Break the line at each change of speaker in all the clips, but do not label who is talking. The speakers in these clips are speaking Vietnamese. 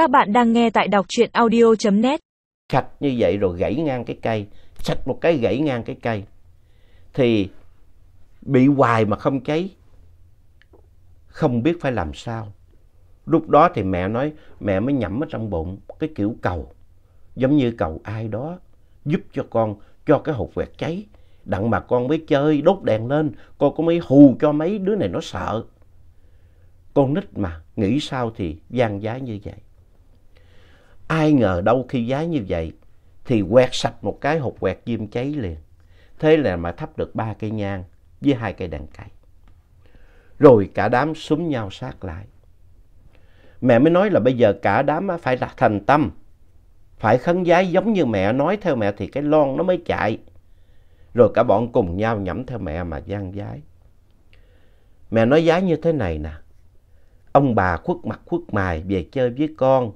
Các bạn đang nghe tại đọc truyện audio.net.
Sạch như vậy rồi gãy ngang cái cây, sạch một cái gãy ngang cái cây. Thì bị hoài mà không cháy, không biết phải làm sao. Lúc đó thì mẹ nói, mẹ mới nhẩm ở trong bụng cái kiểu cầu, giống như cầu ai đó giúp cho con, cho cái hột quẹt cháy. Đặng mà con mới chơi, đốt đèn lên, con có mới hù cho mấy đứa này nó sợ. Con nít mà, nghĩ sao thì gian giá như vậy. Ai ngờ đâu khi giá như vậy, thì quẹt sạch một cái hột quẹt diêm cháy liền. Thế là mà thắp được ba cây nhang với hai cây đèn cày. Rồi cả đám súng nhau sát lại. Mẹ mới nói là bây giờ cả đám phải là thành tâm. Phải khấn giái giống như mẹ nói theo mẹ thì cái lon nó mới chạy. Rồi cả bọn cùng nhau nhẩm theo mẹ mà gian giái. Mẹ nói giái như thế này nè. Ông bà khuất mặt khuất mài về chơi với con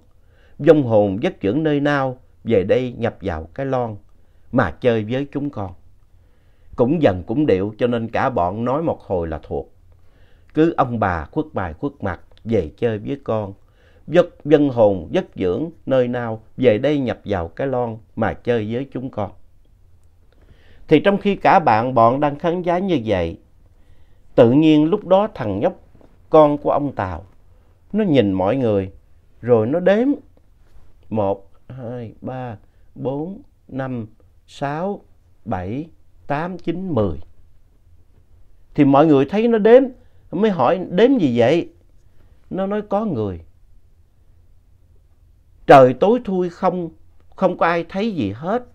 vong hồn dắt dưỡng nơi nào về đây nhập vào cái lon mà chơi với chúng con. Cũng dần cũng điệu cho nên cả bọn nói một hồi là thuộc. Cứ ông bà khuất bài khuất mặt về chơi với con. Dất dân hồn dất dưỡng nơi nào về đây nhập vào cái lon mà chơi với chúng con. Thì trong khi cả bạn bọn đang khấn giá như vậy, tự nhiên lúc đó thằng nhóc con của ông Tàu, nó nhìn mọi người rồi nó đếm. Một, hai, ba, bốn, năm, sáu, bảy, tám, chín, mười. Thì mọi người thấy nó đếm, mới hỏi đếm gì vậy? Nó nói có người. Trời tối thui không, không có ai thấy gì hết.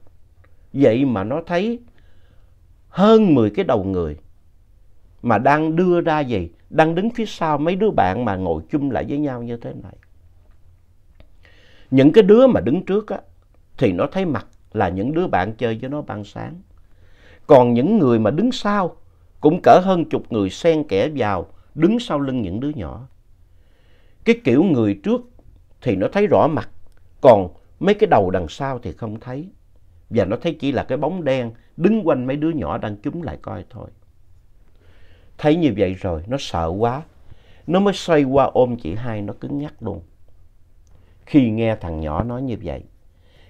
Vậy mà nó thấy hơn 10 cái đầu người mà đang đưa ra gì, đang đứng phía sau mấy đứa bạn mà ngồi chung lại với nhau như thế này. Những cái đứa mà đứng trước á, thì nó thấy mặt là những đứa bạn chơi với nó ban sáng. Còn những người mà đứng sau cũng cỡ hơn chục người xen kẽ vào đứng sau lưng những đứa nhỏ. Cái kiểu người trước thì nó thấy rõ mặt, còn mấy cái đầu đằng sau thì không thấy. Và nó thấy chỉ là cái bóng đen đứng quanh mấy đứa nhỏ đang chúng lại coi thôi. Thấy như vậy rồi, nó sợ quá. Nó mới xoay qua ôm chị hai, nó cứng nhắc luôn. Khi nghe thằng nhỏ nói như vậy,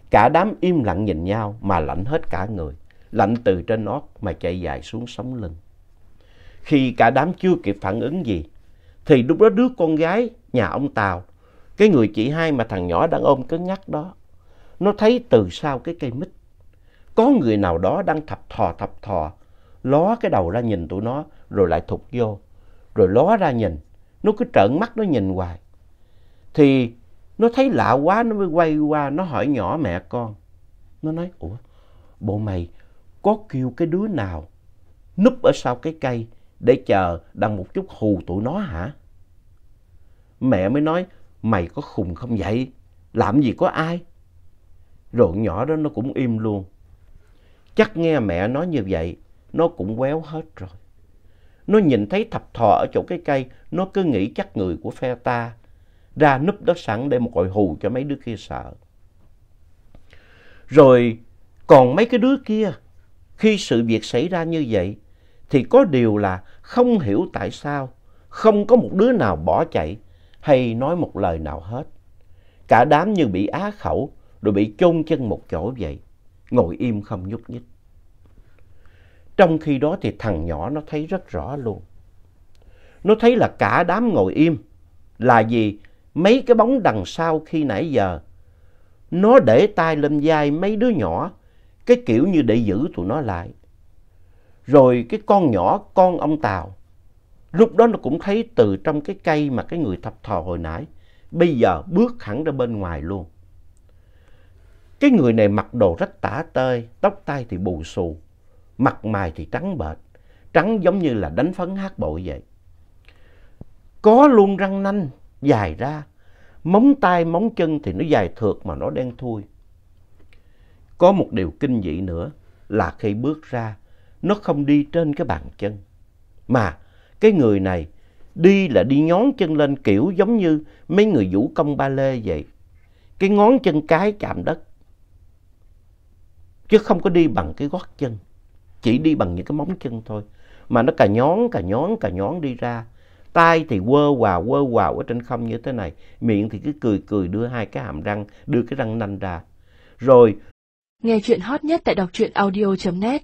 cả đám im lặng nhìn nhau mà lạnh hết cả người. Lạnh từ trên nót mà chạy dài xuống sống lưng. Khi cả đám chưa kịp phản ứng gì, thì lúc đó đứa con gái nhà ông Tàu, cái người chị hai mà thằng nhỏ đang ôm cứng nhắc đó, nó thấy từ sau cái cây mít, có người nào đó đang thập thò thập thò, ló cái đầu ra nhìn tụi nó, rồi lại thụt vô, rồi ló ra nhìn, nó cứ trợn mắt nó nhìn hoài. Thì nó thấy lạ quá nó mới quay qua nó hỏi nhỏ mẹ con. Nó nói, ủa, bộ mày có kêu cái đứa nào núp ở sau cái cây để chờ đằng một chút hù tụi nó hả? Mẹ mới nói, mày có khùng không vậy? Làm gì có ai? Rồi nhỏ đó nó cũng im luôn. Chắc nghe mẹ nói như vậy, nó cũng quéo hết rồi. Nó nhìn thấy thập thò ở chỗ cái cây, nó cứ nghĩ chắc người của phe ta ra núp đó sẵn để một gọi hù cho mấy đứa kia sợ. Rồi còn mấy cái đứa kia, khi sự việc xảy ra như vậy, thì có điều là không hiểu tại sao không có một đứa nào bỏ chạy hay nói một lời nào hết. Cả đám như bị á khẩu rồi bị chôn chân một chỗ vậy, ngồi im không nhúc nhích. Trong khi đó thì thằng nhỏ nó thấy rất rõ luôn. Nó thấy là cả đám ngồi im là vì mấy cái bóng đằng sau khi nãy giờ nó để tay lên vai mấy đứa nhỏ cái kiểu như để giữ tụi nó lại. Rồi cái con nhỏ, con ông Tàu, lúc đó nó cũng thấy từ trong cái cây mà cái người thập thò hồi nãy, bây giờ bước hẳn ra bên ngoài luôn. Cái người này mặc đồ rất tả tơi, tóc tai thì bù xù, mặt mày thì trắng bệch, trắng giống như là đánh phấn hát bội vậy. Có luôn răng nanh dài ra, móng tay móng chân thì nó dài thượt mà nó đen thui. Có một điều kinh dị nữa là khi bước ra, nó không đi trên cái bàn chân. Mà cái người này đi là đi nhón chân lên kiểu giống như mấy người vũ công ba lê vậy. Cái ngón chân cái chạm đất. Chứ không có đi bằng cái gót chân. Chỉ đi bằng những cái móng chân thôi. Mà nó cà nhón, cà nhón, cà nhón đi ra tay thì quơ quào quơ quào ở trên không như thế này, miệng thì cứ cười cười đưa hai cái hàm răng, đưa cái răng nanh ra. Rồi
Nghe chuyện hot nhất tại đọc truyện audio.net